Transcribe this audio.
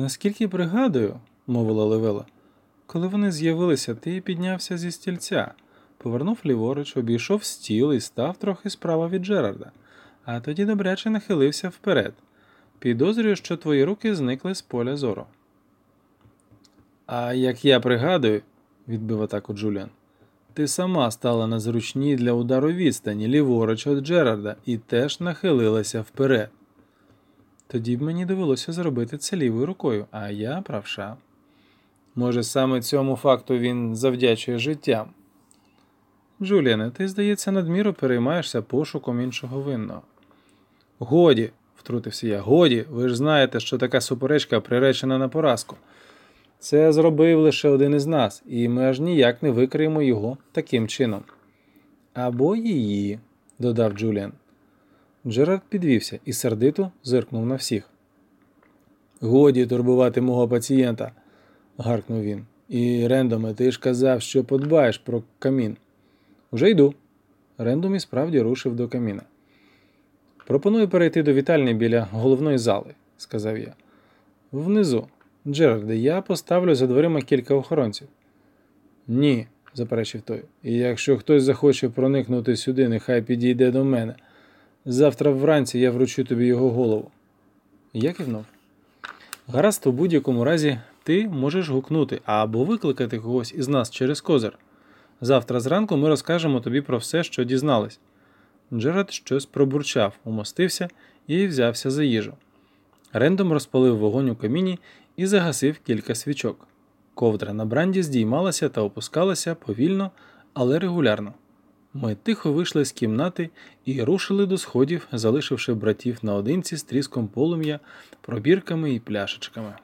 Наскільки пригадую, мовила Левела, коли вони з'явилися, ти піднявся зі стільця, повернув ліворуч, обійшов стіл і став трохи справа від Джерарда, а тоді добряче нахилився вперед. Підозрюю, що твої руки зникли з поля зору. А як я пригадую, відбив атаку Джуліан, ти сама стала на зручній для удару відстані ліворуч від Джерарда і теж нахилилася вперед. Тоді б мені довелося зробити це лівою рукою, а я правша. Може, саме цьому факту він завдячує життям. Джуліане, ти, здається, надміру переймаєшся пошуком іншого винного. Годі, втрутився я, годі, ви ж знаєте, що така суперечка приречена на поразку. Це зробив лише один із нас, і ми аж ніяк не викриємо його таким чином. Або її, додав Джуліан. Джерард підвівся і сердито зиркнув на всіх. Годі турбувати мого пацієнта, гаркнув він. І Рендоме, ти ж казав, що подбаєш про камін. Уже йду. Рендом і справді рушив до каміна. Пропоную перейти до вітальні біля головної зали, сказав я. Внизу. Джерарде, я поставлю за дверима кілька охоронців. Ні, заперечив той. І якщо хтось захоче проникнути сюди, нехай підійде до мене. Завтра вранці я вручу тобі його голову. Я кивнув. Гаразд, у будь-якому разі ти можеш гукнути або викликати когось із нас через козир. Завтра зранку ми розкажемо тобі про все, що дізнались. Джеред щось пробурчав, умостився і взявся за їжу. Рендом розпалив вогонь у каміні і загасив кілька свічок. Ковдра на бранді здіймалася та опускалася повільно, але регулярно. Ми тихо вийшли з кімнати і рушили до сходів, залишивши братів наодинці з тріском полум'я, пробірками і пляшечками.